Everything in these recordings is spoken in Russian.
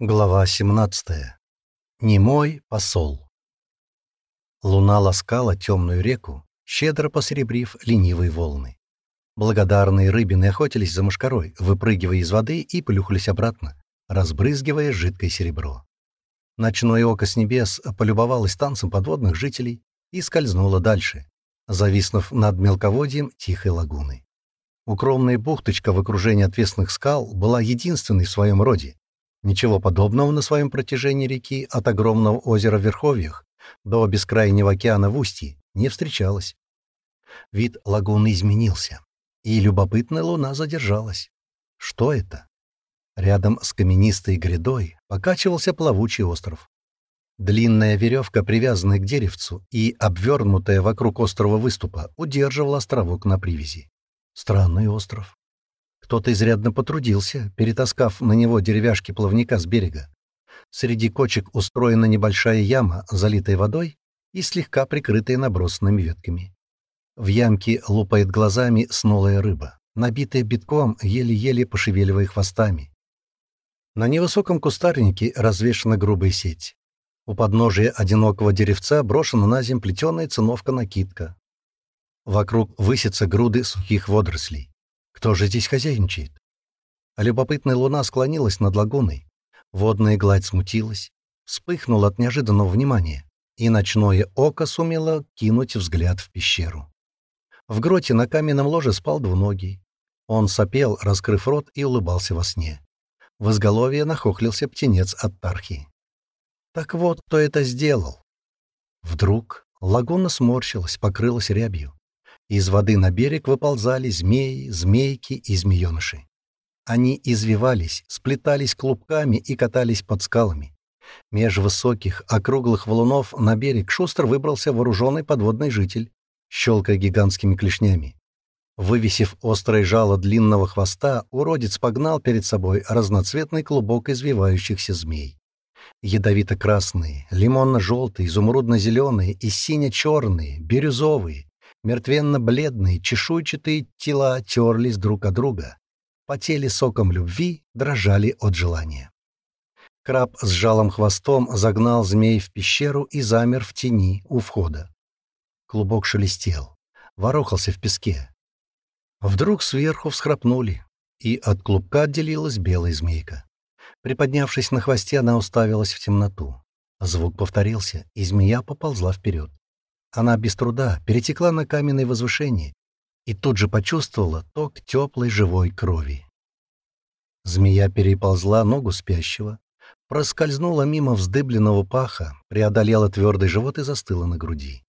Глава 17. Немой посол. Луна ласкала темную реку, щедро посеребрив ленивые волны. Благодарные рыбины охотились за мушкарой, выпрыгивая из воды и плюхались обратно, разбрызгивая жидкое серебро. Ночное око с небес полюбовалось танцем подводных жителей и скользнуло дальше, зависнув над мелководьем тихой лагуны. Укромная бухточка в окружении ответственных скал была единственной в своем роде, Ничего подобного на своем протяжении реки от огромного озера в Верховьях до бескрайнего океана в устье не встречалось. Вид лагуны изменился, и любопытная луна задержалась. Что это? Рядом с каменистой грядой покачивался плавучий остров. Длинная веревка, привязанная к деревцу и обвернутая вокруг острова выступа, удерживала островок на привязи. Странный остров. Кто-то изрядно потрудился, перетаскав на него деревяшки плавника с берега. Среди кочек устроена небольшая яма, залитая водой и слегка прикрытая набросанными ветками. В ямке лупает глазами снулая рыба, набитая битком, еле-еле пошевеливая хвостами. На невысоком кустарнике развешена грубая сеть. У подножия одинокого деревца брошена на землю плетеная циновка-накидка. Вокруг высятся груды сухих водорослей. Кто же здесь хозяйничает? А любопытная луна склонилась над лагуной. Водная гладь смутилась, вспыхнула от неожиданного внимания, и ночное око сумело кинуть взгляд в пещеру. В гроте на каменном ложе спал двуногий. Он сопел, раскрыв рот, и улыбался во сне. В изголовье нахохлился птенец от Тархи. Так вот, кто это сделал? Вдруг лагуна сморщилась, покрылась рябью. Из воды на берег выползали змеи, змейки и змееныши. Они извивались, сплетались клубками и катались под скалами. Меж высоких, округлых валунов на берег шустро выбрался вооруженный подводный житель, щелкая гигантскими клешнями. Вывесив острое жало длинного хвоста, уродец погнал перед собой разноцветный клубок извивающихся змей. Ядовито-красные, лимонно-желтые, изумрудно-зеленые и сине-черные, бирюзовые, Мертвенно-бледные, чешуйчатые тела терлись друг от друга. Потели соком любви, дрожали от желания. Краб с жалом хвостом загнал змей в пещеру и замер в тени у входа. Клубок шелестел, ворохался в песке. Вдруг сверху всхрапнули, и от клубка отделилась белая змейка. Приподнявшись на хвосте, она уставилась в темноту. Звук повторился, и змея поползла вперед. Она без труда перетекла на каменное возвышение и тут же почувствовала ток теплой живой крови. Змея переползла ногу спящего, проскользнула мимо вздыбленного паха, преодолела твердый живот и застыла на груди.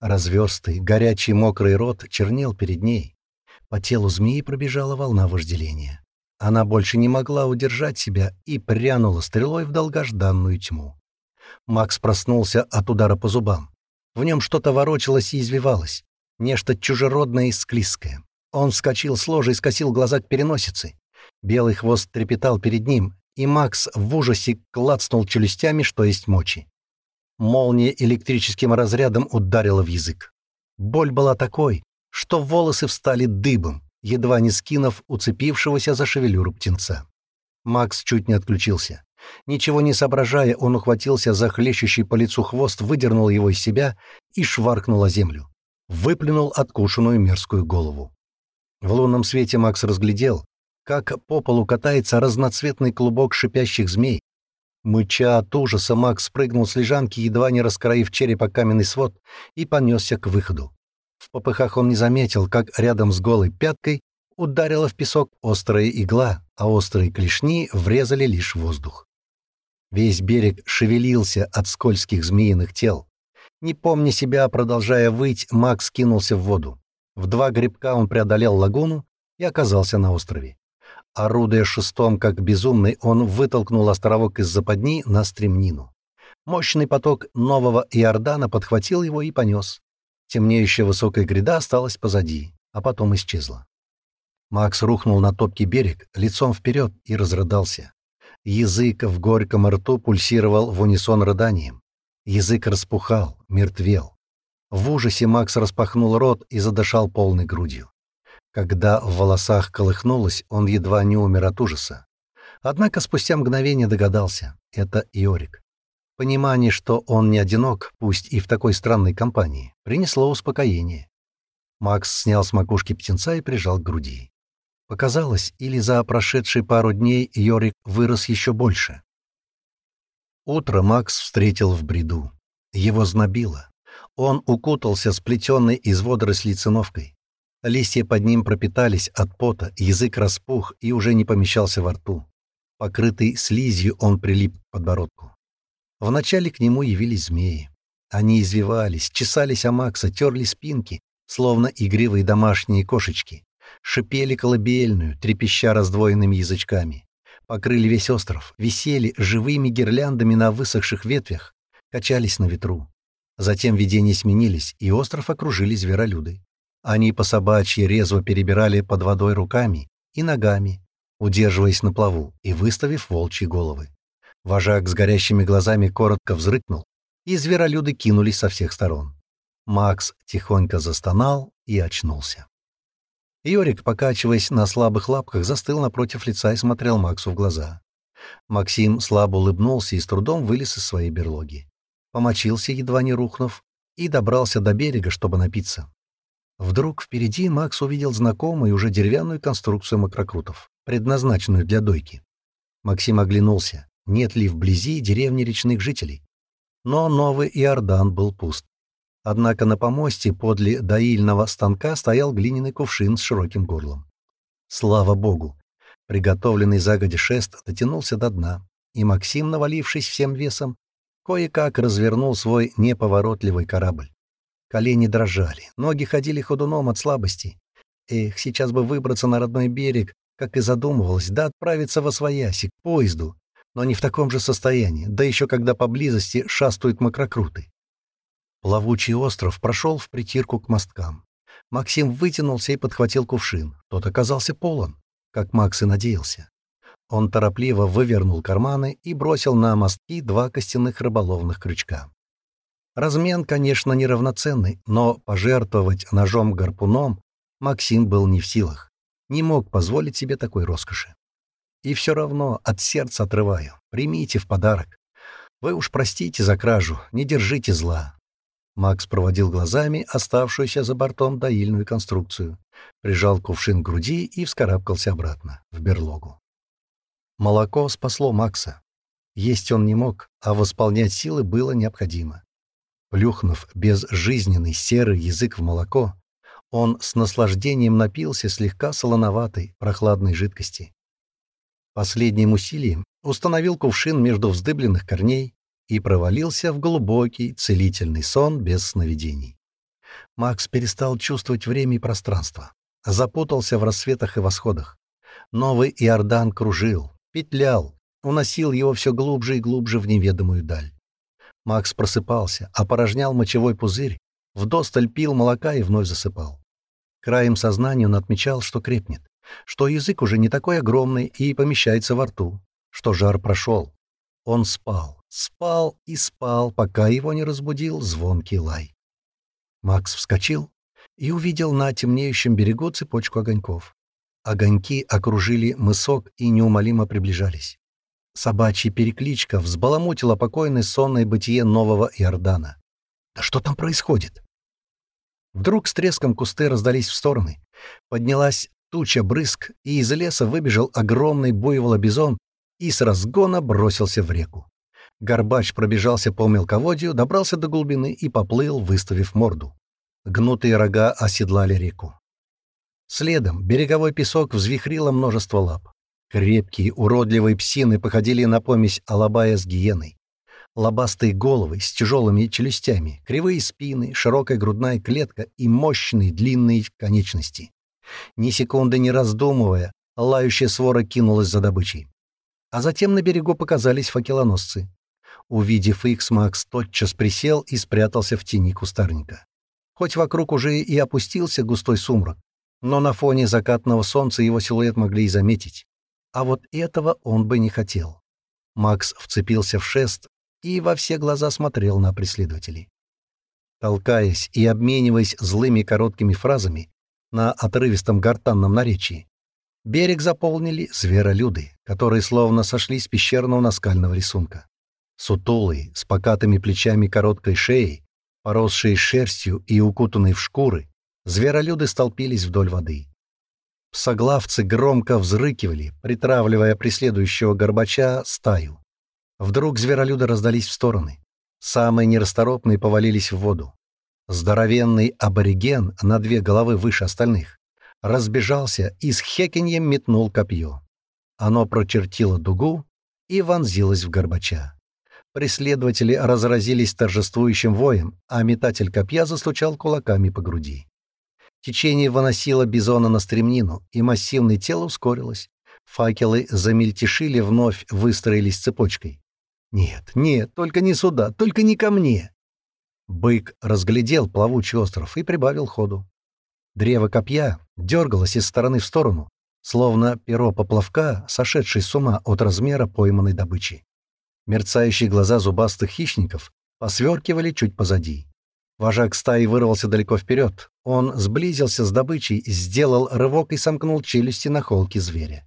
Разверстый, горячий мокрый рот чернел перед ней. По телу змеи пробежала волна вожделения. Она больше не могла удержать себя и прянула стрелой в долгожданную тьму. Макс проснулся от удара по зубам. В нем что-то ворочалось и извивалось, нечто чужеродное и склизкое. Он вскочил с ложа и скосил глаза к переносице. Белый хвост трепетал перед ним, и Макс в ужасе клацнул челюстями, что есть мочи. Молния электрическим разрядом ударила в язык. Боль была такой, что волосы встали дыбом, едва не скинув уцепившегося за шевелюру птенца. Макс чуть не отключился. Ничего не соображая, он ухватился за хлещущий по лицу хвост, выдернул его из себя и шваркнул о землю. Выплюнул откушенную мерзкую голову. В лунном свете Макс разглядел, как по полу катается разноцветный клубок шипящих змей. Мыча от ужаса, Макс прыгнул с лежанки, едва не раскроив черепа каменный свод, и понесся к выходу. В попыхах он не заметил, как рядом с голой пяткой ударила в песок острая игла, а острые клешни врезали лишь воздух. Весь берег шевелился от скользких змеиных тел. Не помня себя, продолжая выть, Макс кинулся в воду. В два грибка он преодолел лагуну и оказался на острове. Орудуя шестом, как безумный, он вытолкнул островок из западни на стремнину. Мощный поток нового Иордана подхватил его и понес. Темнеющая высокая гряда осталась позади, а потом исчезла. Макс рухнул на топкий берег, лицом вперед, и разрыдался. Язык в горьком рту пульсировал в унисон рыданием. Язык распухал, мертвел. В ужасе Макс распахнул рот и задышал полной грудью. Когда в волосах колыхнулось, он едва не умер от ужаса. Однако спустя мгновение догадался — это Иорик. Понимание, что он не одинок, пусть и в такой странной компании, принесло успокоение. Макс снял с макушки птенца и прижал к груди. Показалось, или за прошедшие пару дней Йорик вырос еще больше. Утро Макс встретил в бреду. Его знобило. Он укутался сплетенной из водорослей циновкой. Листья под ним пропитались от пота, язык распух и уже не помещался во рту. Покрытый слизью, он прилип к подбородку. Вначале к нему явились змеи. Они извивались, чесались о Макса, терли спинки, словно игривые домашние кошечки шипели колыбельную, трепеща раздвоенными язычками. Покрыли весь остров, висели живыми гирляндами на высохших ветвях, качались на ветру. Затем видения сменились, и остров окружили зверолюды. Они по собачьи резво перебирали под водой руками и ногами, удерживаясь на плаву и выставив волчьи головы. Вожак с горящими глазами коротко взрыкнул, и зверолюды кинулись со всех сторон. Макс тихонько застонал и очнулся. Йорик, покачиваясь на слабых лапках, застыл напротив лица и смотрел Максу в глаза. Максим слабо улыбнулся и с трудом вылез из своей берлоги. Помочился, едва не рухнув, и добрался до берега, чтобы напиться. Вдруг впереди Макс увидел знакомую уже деревянную конструкцию макрокрутов, предназначенную для дойки. Максим оглянулся, нет ли вблизи деревни речных жителей. Но Новый Иордан был пуст. Однако на помосте подле доильного станка стоял глиняный кувшин с широким горлом. Слава богу! Приготовленный загоди шест дотянулся до дна, и Максим, навалившись всем весом, кое-как развернул свой неповоротливый корабль. Колени дрожали, ноги ходили ходуном от слабости. Эх, сейчас бы выбраться на родной берег, как и задумывалось, да отправиться во свояси, к поезду, но не в таком же состоянии, да еще когда поблизости шастают макрокруты. Плавучий остров прошел в притирку к мосткам. Максим вытянулся и подхватил кувшин. Тот оказался полон, как Макс и надеялся. Он торопливо вывернул карманы и бросил на мостки два костяных рыболовных крючка. Размен, конечно, неравноценный, но пожертвовать ножом-гарпуном Максим был не в силах. Не мог позволить себе такой роскоши. И все равно от сердца отрываю. Примите в подарок. Вы уж простите за кражу, не держите зла. Макс проводил глазами оставшуюся за бортом доильную конструкцию, прижал кувшин к груди и вскарабкался обратно, в берлогу. Молоко спасло Макса. Есть он не мог, а восполнять силы было необходимо. Плюхнув безжизненный серый язык в молоко, он с наслаждением напился слегка солоноватой, прохладной жидкости. Последним усилием установил кувшин между вздыбленных корней, и провалился в глубокий целительный сон без сновидений. Макс перестал чувствовать время и пространство, запутался в рассветах и восходах. Новый Иордан кружил, петлял, уносил его все глубже и глубже в неведомую даль. Макс просыпался, опорожнял мочевой пузырь, вдосталь пил молока и вновь засыпал. Краем сознания он отмечал, что крепнет, что язык уже не такой огромный и помещается во рту, что жар прошел. Он спал. Спал и спал, пока его не разбудил звонкий лай. Макс вскочил и увидел на темнеющем берегу цепочку огоньков. Огоньки окружили мысок и неумолимо приближались. Собачья перекличка взбаламутила покойный сонное бытие нового Иордана. «Да что там происходит?» Вдруг с треском кусты раздались в стороны. Поднялась туча брызг, и из леса выбежал огромный буйвола-бизон и с разгона бросился в реку. Горбач пробежался по мелководью, добрался до глубины и поплыл, выставив морду. Гнутые рога оседлали реку. Следом береговой песок взвихрило множество лап. Крепкие, уродливые псины походили на помесь алабая с гиеной. Лобастые головы с тяжелыми челюстями, кривые спины, широкая грудная клетка и мощные длинные конечности. Ни секунды не раздумывая, лающая свора кинулась за добычей. А затем на берегу показались факелоносцы. Увидев их, Макс тотчас присел и спрятался в тени кустарника. Хоть вокруг уже и опустился густой сумрак, но на фоне закатного солнца его силуэт могли и заметить. А вот этого он бы не хотел. Макс вцепился в шест и во все глаза смотрел на преследователей. Толкаясь и обмениваясь злыми короткими фразами на отрывистом гортанном наречии, берег заполнили зверолюды, которые словно сошли с пещерного наскального рисунка. Сутулый, с покатыми плечами короткой шеей, поросшие шерстью и укутанные в шкуры, зверолюды столпились вдоль воды. Псоглавцы громко взрыкивали, притравливая преследующего горбача стаю. Вдруг зверолюды раздались в стороны. Самые нерасторопные повалились в воду. Здоровенный абориген на две головы выше остальных разбежался и с хекиньем метнул копье. Оно прочертило дугу и вонзилось в горбача. Преследователи разразились торжествующим воем, а метатель копья застучал кулаками по груди. Течение выносило бизона на стремнину, и массивное тело ускорилось. Факелы замельтешили, вновь выстроились цепочкой. «Нет, нет, только не сюда, только не ко мне!» Бык разглядел плавучий остров и прибавил ходу. Древо копья дергалось из стороны в сторону, словно перо поплавка, сошедший с ума от размера пойманной добычи. Мерцающие глаза зубастых хищников посверкивали чуть позади. Вожак стаи вырвался далеко вперед. Он сблизился с добычей, сделал рывок и сомкнул челюсти на холке зверя.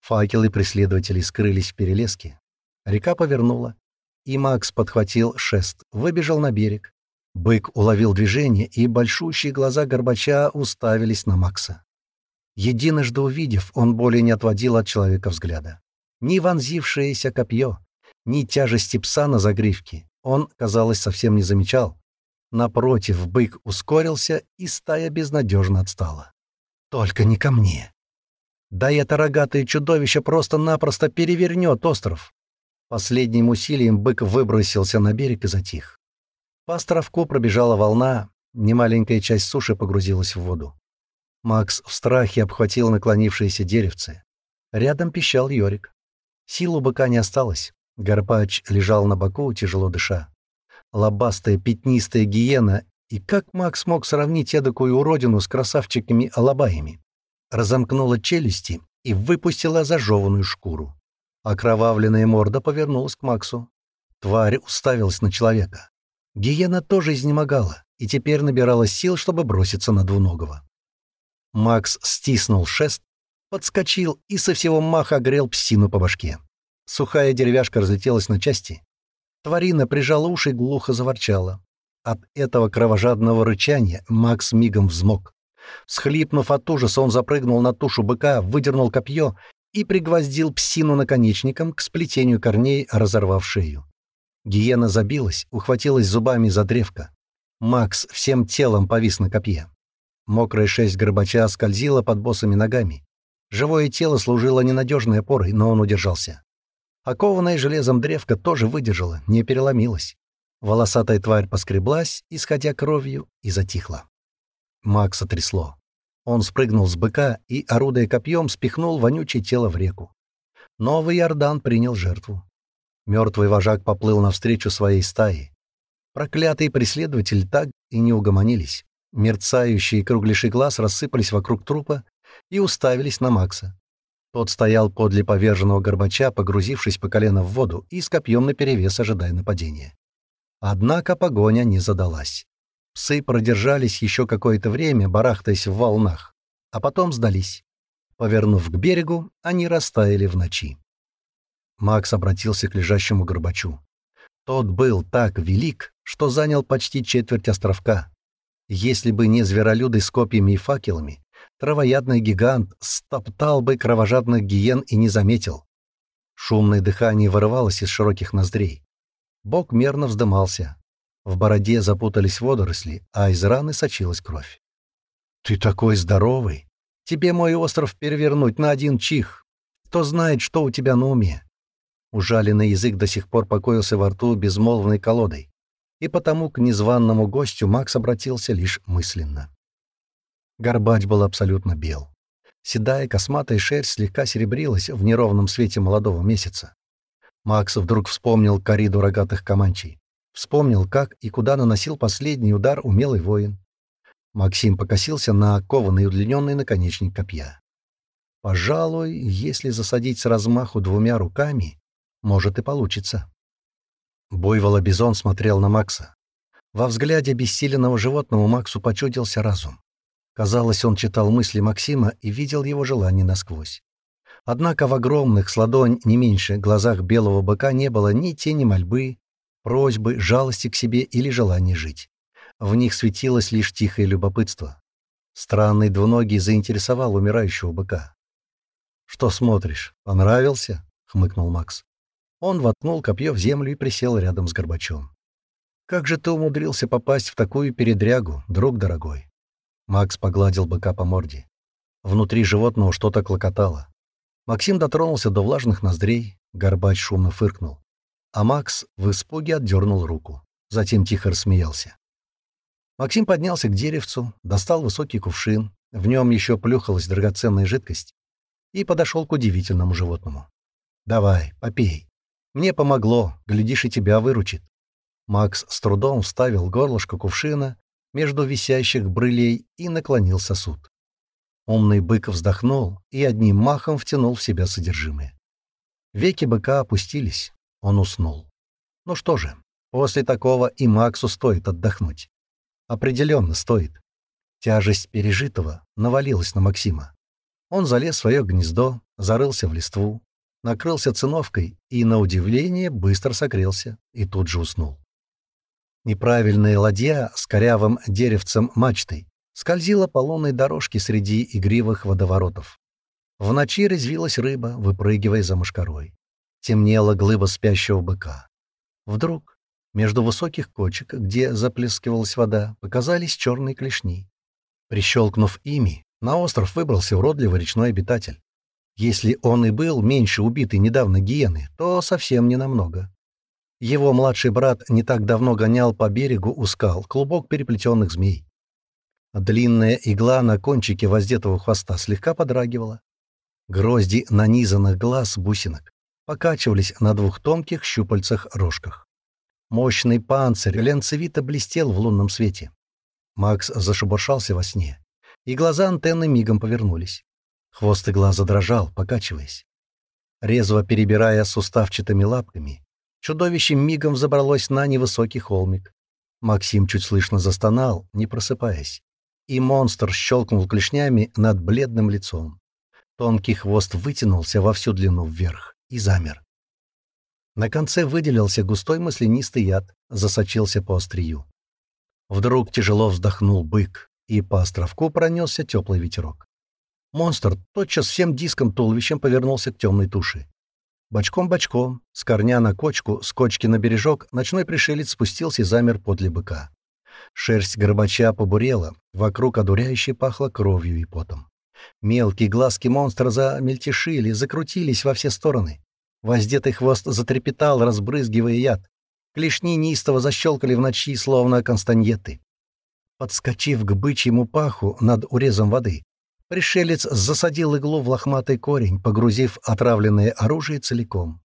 Факелы преследователей скрылись в перелеске. Река повернула, и Макс подхватил шест, выбежал на берег. Бык уловил движение, и большущие глаза Горбача уставились на Макса. Единожды увидев, он более не отводил от человека взгляда. Ни вонзившееся копье, ни тяжести пса на загривке он, казалось, совсем не замечал. Напротив, бык ускорился, и стая безнадежно отстала. «Только не ко мне!» «Да это рогатое чудовище просто-напросто перевернет остров!» Последним усилием бык выбросился на берег и затих. По островку пробежала волна, немаленькая часть суши погрузилась в воду. Макс в страхе обхватил наклонившиеся деревце. Рядом пищал Йорик. Сил у быка не осталось. Гарпач лежал на боку, тяжело дыша. Лобастая, пятнистая гиена. И как Макс мог сравнить эдакую уродину с красавчиками-алабаями? Разомкнула челюсти и выпустила зажеванную шкуру. Окровавленная морда повернулась к Максу. Тварь уставилась на человека. Гиена тоже изнемогала и теперь набирала сил, чтобы броситься на двуногого. Макс стиснул шест, подскочил и со всего маха грел псину по башке. Сухая деревяшка разлетелась на части. Тварина прижала уши и глухо заворчала. От этого кровожадного рычания Макс мигом взмок. Схлипнув от ужаса, он запрыгнул на тушу быка, выдернул копье и пригвоздил псину наконечником к сплетению корней, разорвав шею. Гиена забилась, ухватилась зубами за древко. Макс всем телом повис на копье. Мокрая шесть горбача скользила под босыми ногами. Живое тело служило ненадежной опорой, но он удержался. А Окованная железом древка тоже выдержала, не переломилась. Волосатая тварь поскреблась, исходя кровью, и затихла. Макса трясло. Он спрыгнул с быка и, орудуя копьем, спихнул вонючее тело в реку. Новый Иордан принял жертву. Мертвый вожак поплыл навстречу своей стае. Проклятые преследователи так и не угомонились. Мерцающие кругляши глаз рассыпались вокруг трупа и уставились на Макса. Тот стоял подле поверженного горбача, погрузившись по колено в воду и с копьем наперевес ожидая нападения. Однако погоня не задалась. Псы продержались еще какое-то время, барахтаясь в волнах, а потом сдались. Повернув к берегу, они растаяли в ночи. Макс обратился к лежащему горбачу. Тот был так велик, что занял почти четверть островка. Если бы не зверолюды с копьями и факелами, травоядный гигант стоптал бы кровожадных гиен и не заметил. Шумное дыхание вырывалось из широких ноздрей. Бок мерно вздымался. В бороде запутались водоросли, а из раны сочилась кровь. «Ты такой здоровый! Тебе мой остров перевернуть на один чих! Кто знает, что у тебя на уме!» Ужаленный язык до сих пор покоился во рту безмолвной колодой, и потому к незваному гостю Макс обратился лишь мысленно. Горбач был абсолютно бел. Седая, косматая шерсть слегка серебрилась в неровном свете молодого месяца. Макс вдруг вспомнил кориду рогатых команчей. Вспомнил, как и куда наносил последний удар умелый воин. Максим покосился на кованный удлиненный наконечник копья. Пожалуй, если засадить с размаху двумя руками, может и получится. Буйвола-бизон смотрел на Макса. Во взгляде бессиленного животного Максу почудился разум. Казалось, он читал мысли Максима и видел его желание насквозь. Однако в огромных, с ладонь не меньше, глазах белого быка не было ни тени мольбы, просьбы, жалости к себе или желания жить. В них светилось лишь тихое любопытство. Странный двуногий заинтересовал умирающего быка. «Что смотришь? Понравился?» — хмыкнул Макс. Он воткнул копье в землю и присел рядом с Горбачом. «Как же ты умудрился попасть в такую передрягу, друг дорогой?» Макс погладил быка по морде. Внутри животного что-то клокотало. Максим дотронулся до влажных ноздрей, горбач шумно фыркнул. А Макс в испуге отдернул руку. Затем тихо рассмеялся. Максим поднялся к деревцу, достал высокий кувшин, в нем еще плюхалась драгоценная жидкость, и подошел к удивительному животному. «Давай, попей. Мне помогло, глядишь, и тебя выручит». Макс с трудом вставил горлышко кувшина между висящих брылей и наклонил сосуд. Умный бык вздохнул и одним махом втянул в себя содержимое. Веки быка опустились, он уснул. Ну что же, после такого и Максу стоит отдохнуть. Определенно стоит. Тяжесть пережитого навалилась на Максима. Он залез в свое гнездо, зарылся в листву, накрылся циновкой и, на удивление, быстро согрелся и тут же уснул. Неправильная ладья с корявым деревцем мачтой скользила по лунной дорожке среди игривых водоворотов. В ночи резвилась рыба, выпрыгивая за мушкарой. Темнела глыба спящего быка. Вдруг между высоких кочек, где заплескивалась вода, показались черные клешни. Прищелкнув ими, на остров выбрался уродливый речной обитатель. Если он и был меньше убитый недавно гиены, то совсем не намного. Его младший брат не так давно гонял по берегу у скал клубок переплетенных змей. Длинная игла на кончике воздетого хвоста слегка подрагивала. Грозди нанизанных глаз бусинок покачивались на двух тонких щупальцах-рожках. Мощный панцирь ленцевито блестел в лунном свете. Макс зашебуршался во сне, и глаза антенны мигом повернулись. Хвост игла задрожал, покачиваясь. Резво перебирая суставчатыми лапками, Чудовище мигом взобралось на невысокий холмик. Максим чуть слышно застонал, не просыпаясь. И монстр щелкнул клешнями над бледным лицом. Тонкий хвост вытянулся во всю длину вверх и замер. На конце выделился густой маслянистый яд, засочился по острию. Вдруг тяжело вздохнул бык, и по островку пронесся теплый ветерок. Монстр тотчас всем диском туловищем повернулся к темной туше. Бочком-бочком, с корня на кочку, с кочки на бережок, ночной пришелец спустился и замер подле быка. Шерсть горбача побурела, вокруг одуряюще пахло кровью и потом. Мелкие глазки монстра замельтешили, закрутились во все стороны. Воздетый хвост затрепетал, разбрызгивая яд. Клешни неистово защелкали в ночи, словно констаньеты. Подскочив к бычьему паху над урезом воды, Пришелец засадил иглу в лохматый корень, погрузив отравленное оружие целиком.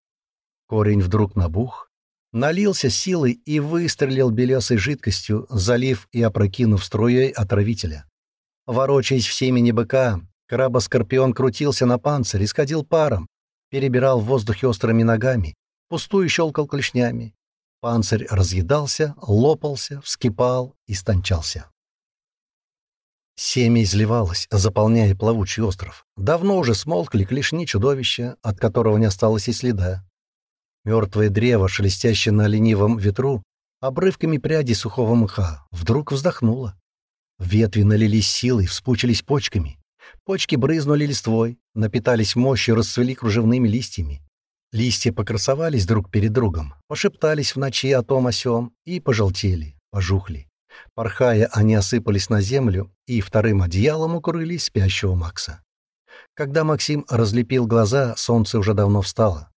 Корень вдруг набух, налился силой и выстрелил белесой жидкостью, залив и опрокинув струей отравителя. Ворочаясь в семени быка, краба-скорпион крутился на панцире, исходил паром, перебирал в воздухе острыми ногами, пустую щелкал клешнями. Панцирь разъедался, лопался, вскипал, истончался. Семя изливалось, заполняя плавучий остров. Давно уже смолкли клешни чудовища, от которого не осталось и следа. Мертвое древо, шелестящее на ленивом ветру, обрывками пряди сухого мха, вдруг вздохнуло. Ветви налились силой, вспучились почками. Почки брызнули листвой, напитались мощью, расцвели кружевными листьями. Листья покрасовались друг перед другом, пошептались в ночи о том о сём и пожелтели, пожухли. Порхая, они осыпались на землю и вторым одеялом укрыли спящего Макса. Когда Максим разлепил глаза, солнце уже давно встало.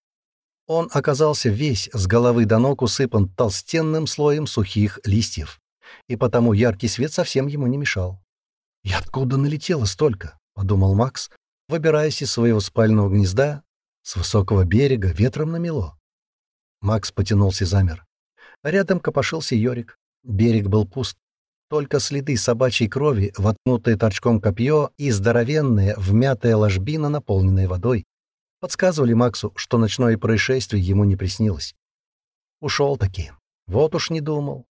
Он оказался весь с головы до ног усыпан толстенным слоем сухих листьев, и потому яркий свет совсем ему не мешал. «И откуда налетело столько?» — подумал Макс, выбираясь из своего спального гнезда с высокого берега ветром намело. Макс потянулся и замер. Рядом копошился Йорик. Берег был пуст. Только следы собачьей крови, воткнутое торчком копье и здоровенная, вмятая ложбина, наполненная водой, подсказывали Максу, что ночное происшествие ему не приснилось. Ушел таки. Вот уж не думал.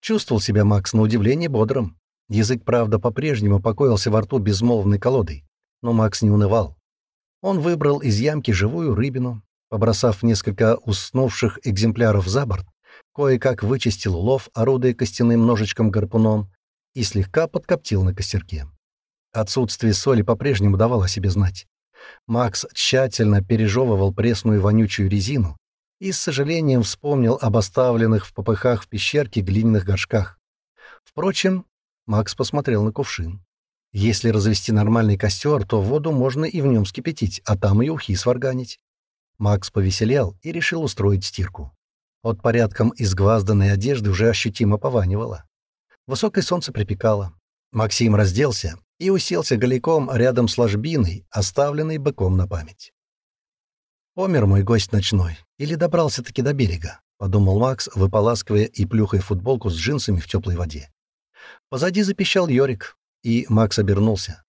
Чувствовал себя Макс на удивление бодрым. Язык, правда, по-прежнему покоился во рту безмолвной колодой, но Макс не унывал. Он выбрал из ямки живую рыбину, побросав несколько уснувших экземпляров за борт, кое-как вычистил улов, орудуя костяным ножичком-гарпуном, и слегка подкоптил на костерке. Отсутствие соли по-прежнему давало о себе знать. Макс тщательно пережевывал пресную вонючую резину и с сожалением вспомнил об оставленных в попыхах в пещерке глиняных горшках. Впрочем, Макс посмотрел на кувшин. Если развести нормальный костер, то воду можно и в нем скипятить, а там и ухи сварганить. Макс повеселел и решил устроить стирку. От порядком изгвазданной одежды уже ощутимо пованивало. Высокое солнце припекало. Максим разделся и уселся голиком рядом с ложбиной, оставленной быком на память. «Помер мой гость ночной. Или добрался-таки до берега?» — подумал Макс, выполаскивая и плюхая футболку с джинсами в теплой воде. Позади запищал Йорик, и Макс обернулся.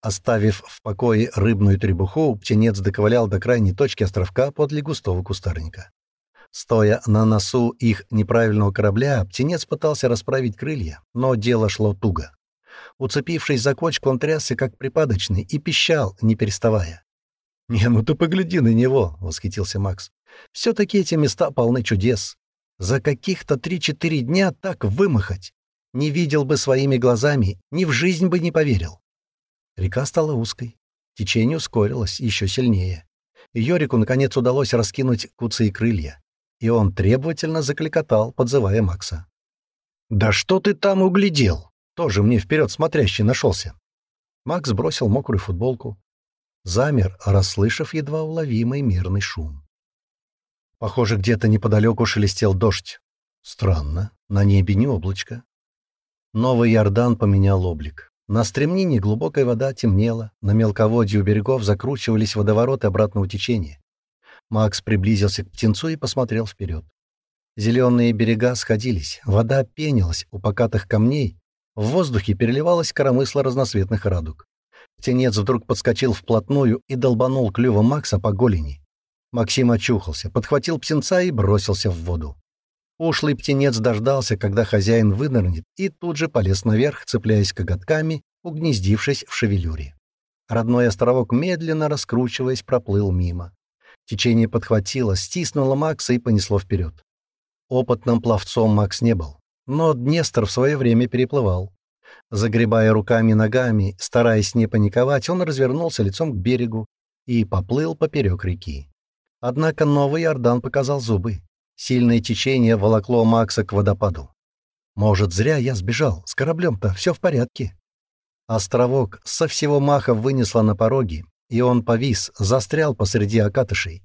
Оставив в покое рыбную требуху, птенец доковылял до крайней точки островка подле густого кустарника. Стоя на носу их неправильного корабля, птенец пытался расправить крылья, но дело шло туго. Уцепившись за кочку, он трясся, как припадочный, и пищал, не переставая. «Не, ну ты погляди на него!» — восхитился Макс. «Все-таки эти места полны чудес. За каких-то три-четыре дня так вымахать! Не видел бы своими глазами, ни в жизнь бы не поверил!» Река стала узкой. Течение ускорилось еще сильнее. Йорику, наконец, удалось раскинуть куцы и крылья и он требовательно закликотал, подзывая Макса. «Да что ты там углядел?» Тоже мне вперед смотрящий нашелся. Макс бросил мокрую футболку. Замер, расслышав едва уловимый мирный шум. Похоже, где-то неподалеку шелестел дождь. Странно, на небе не облачко. Новый Иордан поменял облик. На стремнине глубокая вода темнела, на мелководье у берегов закручивались водовороты обратного течения. Макс приблизился к птенцу и посмотрел вперед. Зеленые берега сходились, вода пенилась у покатых камней, в воздухе переливалось коромысло разноцветных радуг. Птенец вдруг подскочил вплотную и долбанул клювом Макса по голени. Максим очухался, подхватил птенца и бросился в воду. Ушлый птенец дождался, когда хозяин вынырнет, и тут же полез наверх, цепляясь коготками, угнездившись в шевелюре. Родной островок, медленно раскручиваясь, проплыл мимо. Течение подхватило, стиснуло Макса и понесло вперед. Опытным пловцом Макс не был, но Днестр в свое время переплывал. Загребая руками и ногами, стараясь не паниковать, он развернулся лицом к берегу и поплыл поперек реки. Однако новый Ордан показал зубы. Сильное течение волокло Макса к водопаду. «Может, зря я сбежал. С кораблем-то все в порядке». Островок со всего маха вынесло на пороге, и он повис, застрял посреди окатышей.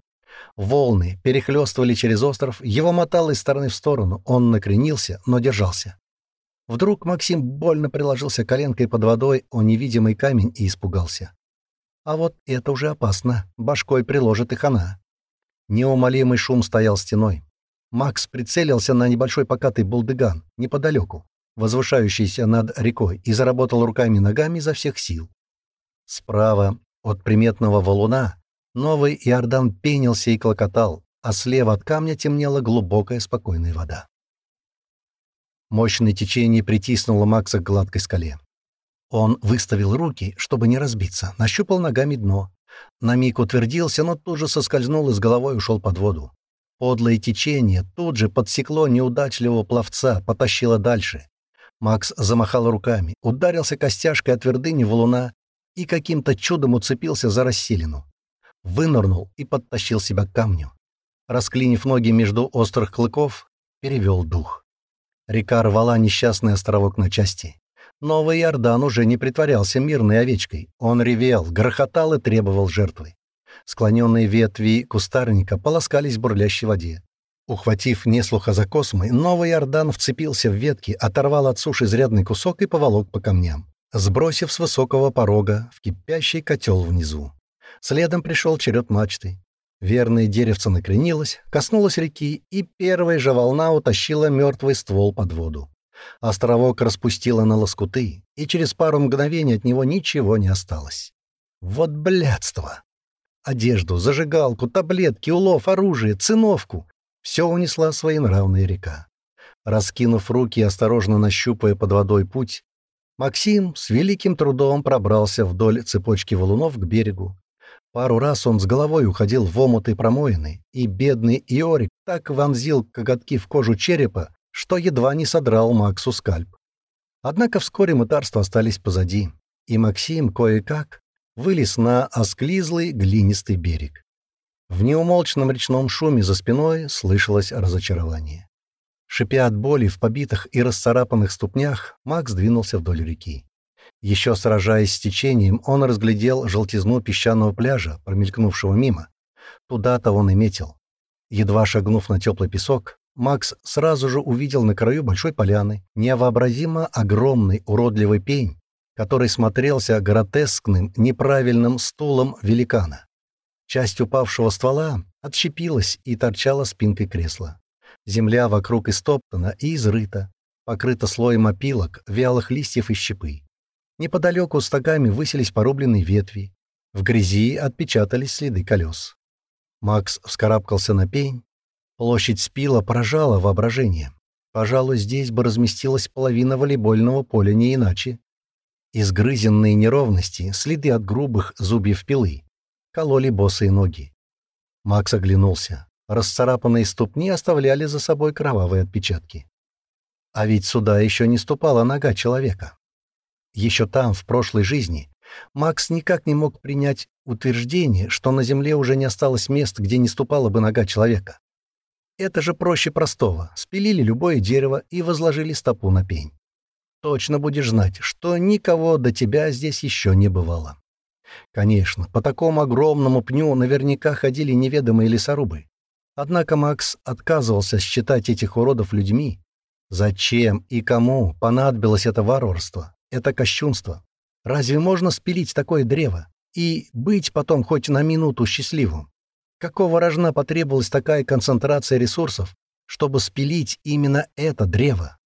Волны перехлёстывали через остров, его мотало из стороны в сторону, он накренился, но держался. Вдруг Максим больно приложился коленкой под водой о невидимый камень и испугался. А вот это уже опасно, башкой приложит и хана. Неумолимый шум стоял стеной. Макс прицелился на небольшой покатый булдыган, неподалеку, возвышающийся над рекой, и заработал руками и ногами изо всех сил. Справа от приметного валуна новый Иордан пенился и клокотал, а слева от камня темнела глубокая спокойная вода. Мощное течение притиснуло Макса к гладкой скале. Он выставил руки, чтобы не разбиться, нащупал ногами дно. На миг утвердился, но тут же соскользнул и с головой ушел под воду. Подлое течение тут же подсекло неудачливого пловца, потащило дальше. Макс замахал руками, ударился костяшкой от твердыни валуна, и каким-то чудом уцепился за расселину. Вынырнул и подтащил себя к камню. Расклинив ноги между острых клыков, перевел дух. Река рвала несчастный островок на части. Новый Иордан уже не притворялся мирной овечкой. Он ревел, грохотал и требовал жертвы. Склоненные ветви кустарника полоскались в бурлящей воде. Ухватив неслуха за космы, новый Ордан вцепился в ветки, оторвал от суши изрядный кусок и поволок по камням сбросив с высокого порога в кипящий котел внизу. Следом пришел черед мачты. Верное деревце накренилось, коснулось реки, и первая же волна утащила мертвый ствол под воду. Островок распустила на лоскуты, и через пару мгновений от него ничего не осталось. Вот блядство! Одежду, зажигалку, таблетки, улов, оружие, циновку — все унесла своенравная река. Раскинув руки и осторожно нащупая под водой путь, Максим с великим трудом пробрался вдоль цепочки валунов к берегу. Пару раз он с головой уходил в омут и промоины, и бедный Иорик так вонзил коготки в кожу черепа, что едва не содрал Максу скальп. Однако вскоре мытарства остались позади, и Максим кое-как вылез на осклизлый глинистый берег. В неумолчном речном шуме за спиной слышалось разочарование. Шипя от боли в побитых и расцарапанных ступнях, Макс двинулся вдоль реки. Еще сражаясь с течением, он разглядел желтизну песчаного пляжа, промелькнувшего мимо. Туда-то он и метил. Едва шагнув на теплый песок, Макс сразу же увидел на краю большой поляны невообразимо огромный уродливый пень, который смотрелся гротескным, неправильным стулом великана. Часть упавшего ствола отщепилась и торчала спинкой кресла. Земля вокруг истоптана и изрыта, покрыта слоем опилок, вялых листьев и щепы. Неподалеку стогами высились порубленные ветви. В грязи отпечатались следы колес. Макс вскарабкался на пень. Площадь спила поражала воображение. Пожалуй, здесь бы разместилась половина волейбольного поля не иначе. Изгрызенные неровности, следы от грубых зубьев пилы, кололи босые ноги. Макс оглянулся. Расцарапанные ступни оставляли за собой кровавые отпечатки. А ведь сюда еще не ступала нога человека. Еще там, в прошлой жизни, Макс никак не мог принять утверждение, что на земле уже не осталось мест, где не ступала бы нога человека. Это же проще простого. Спилили любое дерево и возложили стопу на пень. Точно будешь знать, что никого до тебя здесь еще не бывало. Конечно, по такому огромному пню наверняка ходили неведомые лесорубы. Однако Макс отказывался считать этих уродов людьми. Зачем и кому понадобилось это варварство, это кощунство? Разве можно спилить такое древо и быть потом хоть на минуту счастливым? Какого рожна потребовалась такая концентрация ресурсов, чтобы спилить именно это древо?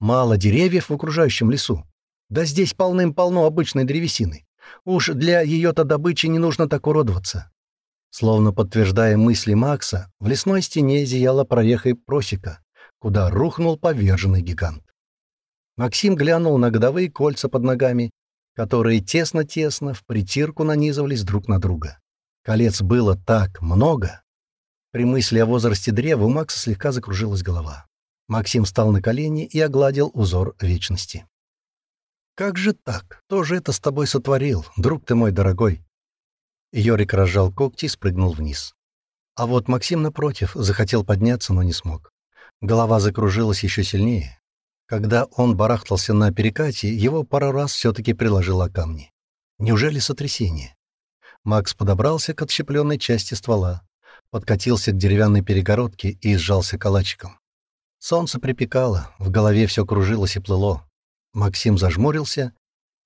Мало деревьев в окружающем лесу. Да здесь полным-полно обычной древесины. Уж для ее-то добычи не нужно так уродоваться. Словно подтверждая мысли Макса, в лесной стене зияла прорехой просека, куда рухнул поверженный гигант. Максим глянул на годовые кольца под ногами, которые тесно-тесно в притирку нанизывались друг на друга. Колец было так много. При мысли о возрасте древа у Макса слегка закружилась голова. Максим встал на колени и огладил узор вечности. «Как же так? Кто же это с тобой сотворил, друг ты мой дорогой?» Йорик разжал когти и спрыгнул вниз. А вот Максим, напротив, захотел подняться, но не смог. Голова закружилась еще сильнее. Когда он барахтался на перекате, его пару раз все-таки приложило камни. Неужели сотрясение? Макс подобрался к отщепленной части ствола, подкатился к деревянной перегородке и сжался калачиком. Солнце припекало, в голове все кружилось и плыло. Максим зажмурился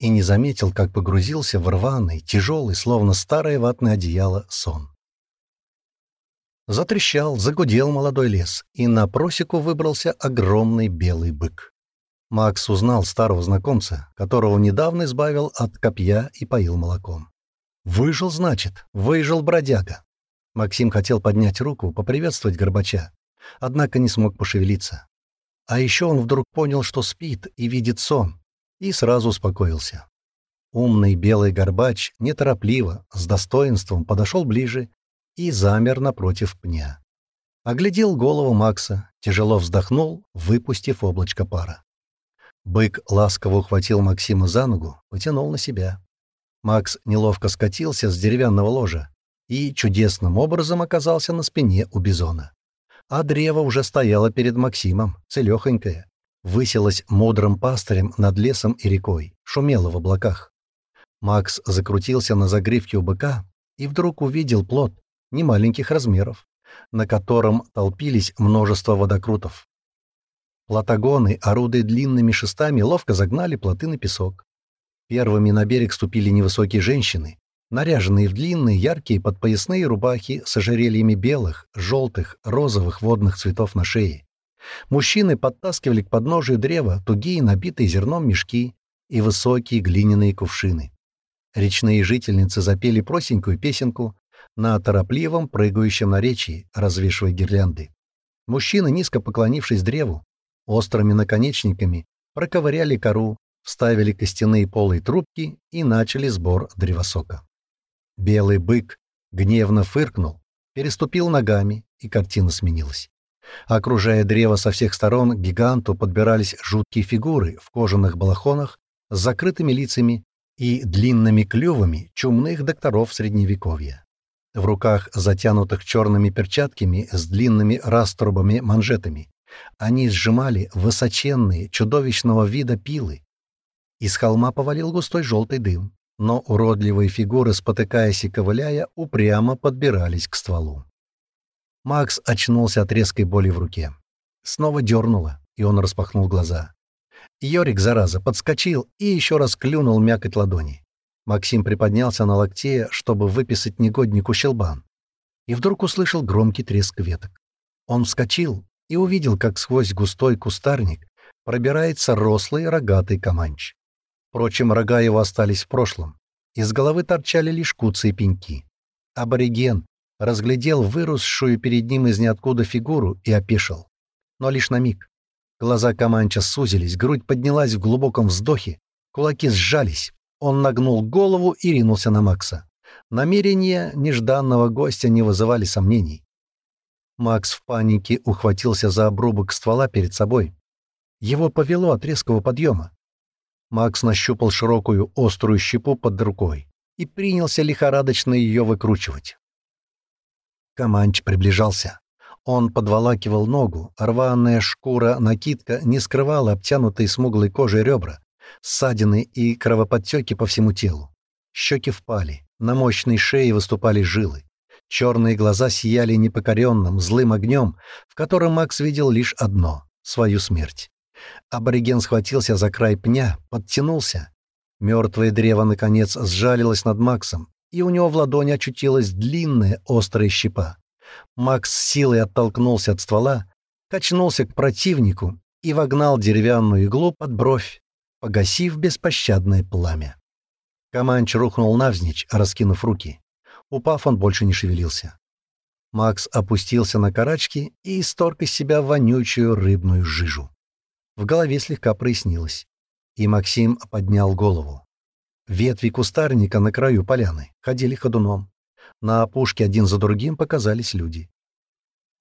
и не заметил, как погрузился в рваный, тяжелый, словно старое ватное одеяло, сон. Затрещал, загудел молодой лес, и на просеку выбрался огромный белый бык. Макс узнал старого знакомца, которого недавно избавил от копья и поил молоком. «Выжил, значит, выжил бродяга». Максим хотел поднять руку, поприветствовать Горбача, однако не смог пошевелиться. А еще он вдруг понял, что спит и видит сон, и сразу успокоился. Умный белый горбач неторопливо, с достоинством подошел ближе и замер напротив пня. Оглядел голову Макса, тяжело вздохнул, выпустив облачко пара. Бык ласково ухватил Максима за ногу, потянул на себя. Макс неловко скатился с деревянного ложа и чудесным образом оказался на спине у бизона. А древо уже стояло перед Максимом, целехонькое, высилась мудрым пастырем над лесом и рекой, шумела в облаках. Макс закрутился на загривке у быка и вдруг увидел плод немаленьких размеров, на котором толпились множество водокрутов. Платагоны, орудуя длинными шестами, ловко загнали плоты на песок. Первыми на берег ступили невысокие женщины, наряженные в длинные, яркие подпоясные рубахи с ожерельями белых, желтых, розовых водных цветов на шее. Мужчины подтаскивали к подножию древа тугие, набитые зерном мешки и высокие глиняные кувшины. Речные жительницы запели простенькую песенку на торопливом прыгающем наречии, развешивая гирлянды. Мужчины, низко поклонившись древу, острыми наконечниками проковыряли кору, вставили костяные полые трубки и начали сбор древосока. Белый бык гневно фыркнул, переступил ногами, и картина сменилась. Окружая древо со всех сторон, к гиганту подбирались жуткие фигуры в кожаных балахонах с закрытыми лицами и длинными клювами чумных докторов Средневековья. В руках, затянутых черными перчатками с длинными раструбами манжетами, они сжимали высоченные, чудовищного вида пилы. Из холма повалил густой желтый дым, но уродливые фигуры, спотыкаясь и ковыляя, упрямо подбирались к стволу. Макс очнулся от резкой боли в руке. Снова дернуло, и он распахнул глаза. Йорик, зараза, подскочил и еще раз клюнул мякоть ладони. Максим приподнялся на локте, чтобы выписать негоднику щелбан. И вдруг услышал громкий треск веток. Он вскочил и увидел, как сквозь густой кустарник пробирается рослый рогатый команч. Впрочем, рога его остались в прошлом. Из головы торчали лишь куцы и пеньки. Абориген, разглядел выросшую перед ним из ниоткуда фигуру и опешил. Но лишь на миг. Глаза Каманча сузились, грудь поднялась в глубоком вздохе, кулаки сжались. Он нагнул голову и ринулся на Макса. Намерения нежданного гостя не вызывали сомнений. Макс в панике ухватился за обрубок ствола перед собой. Его повело от резкого подъема. Макс нащупал широкую острую щепу под рукой и принялся лихорадочно ее выкручивать. Каманч приближался. Он подволакивал ногу, рваная шкура-накидка не скрывала обтянутой смуглой кожей ребра, ссадины и кровоподтеки по всему телу. Щеки впали, на мощной шее выступали жилы. Черные глаза сияли непокоренным, злым огнем, в котором Макс видел лишь одно — свою смерть. Абориген схватился за край пня, подтянулся. Мертвое древо, наконец, сжалилось над Максом, и у него в ладони очутилась длинная острая щепа. Макс силой оттолкнулся от ствола, качнулся к противнику и вогнал деревянную иглу под бровь, погасив беспощадное пламя. Команч рухнул навзничь, раскинув руки. Упав, он больше не шевелился. Макс опустился на карачки и исторг из себя вонючую рыбную жижу. В голове слегка прояснилось, и Максим поднял голову. Ветви кустарника на краю поляны ходили ходуном. На опушке один за другим показались люди.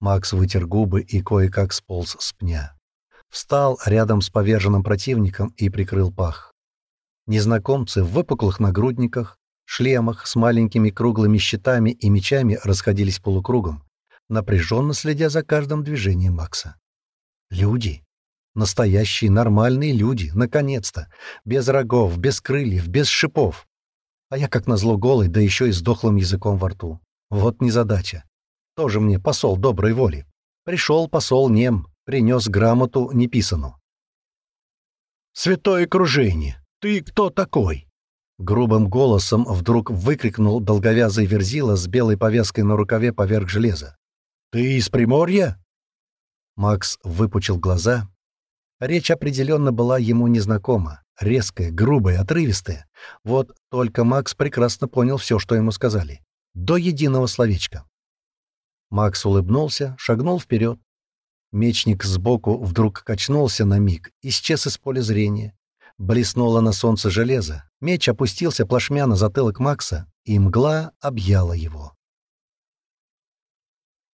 Макс вытер губы и кое-как сполз с пня. Встал рядом с поверженным противником и прикрыл пах. Незнакомцы в выпуклых нагрудниках, шлемах с маленькими круглыми щитами и мечами расходились полукругом, напряженно следя за каждым движением Макса. «Люди!» Настоящие нормальные люди, наконец-то. Без рогов, без крыльев, без шипов. А я как назло голый, да еще и с дохлым языком во рту. Вот незадача. Тоже мне посол доброй воли. Пришел посол нем, принес грамоту неписану. «Святое кружение! Ты кто такой?» Грубым голосом вдруг выкрикнул долговязый верзила с белой повязкой на рукаве поверх железа. «Ты из Приморья?» Макс выпучил глаза, Речь определенно была ему незнакома, резкая, грубая, отрывистая. Вот только Макс прекрасно понял все, что ему сказали. До единого словечка. Макс улыбнулся, шагнул вперед. Мечник сбоку вдруг качнулся на миг, исчез из поля зрения. Блеснуло на солнце железо. Меч опустился плашмя на затылок Макса, и мгла объяла его.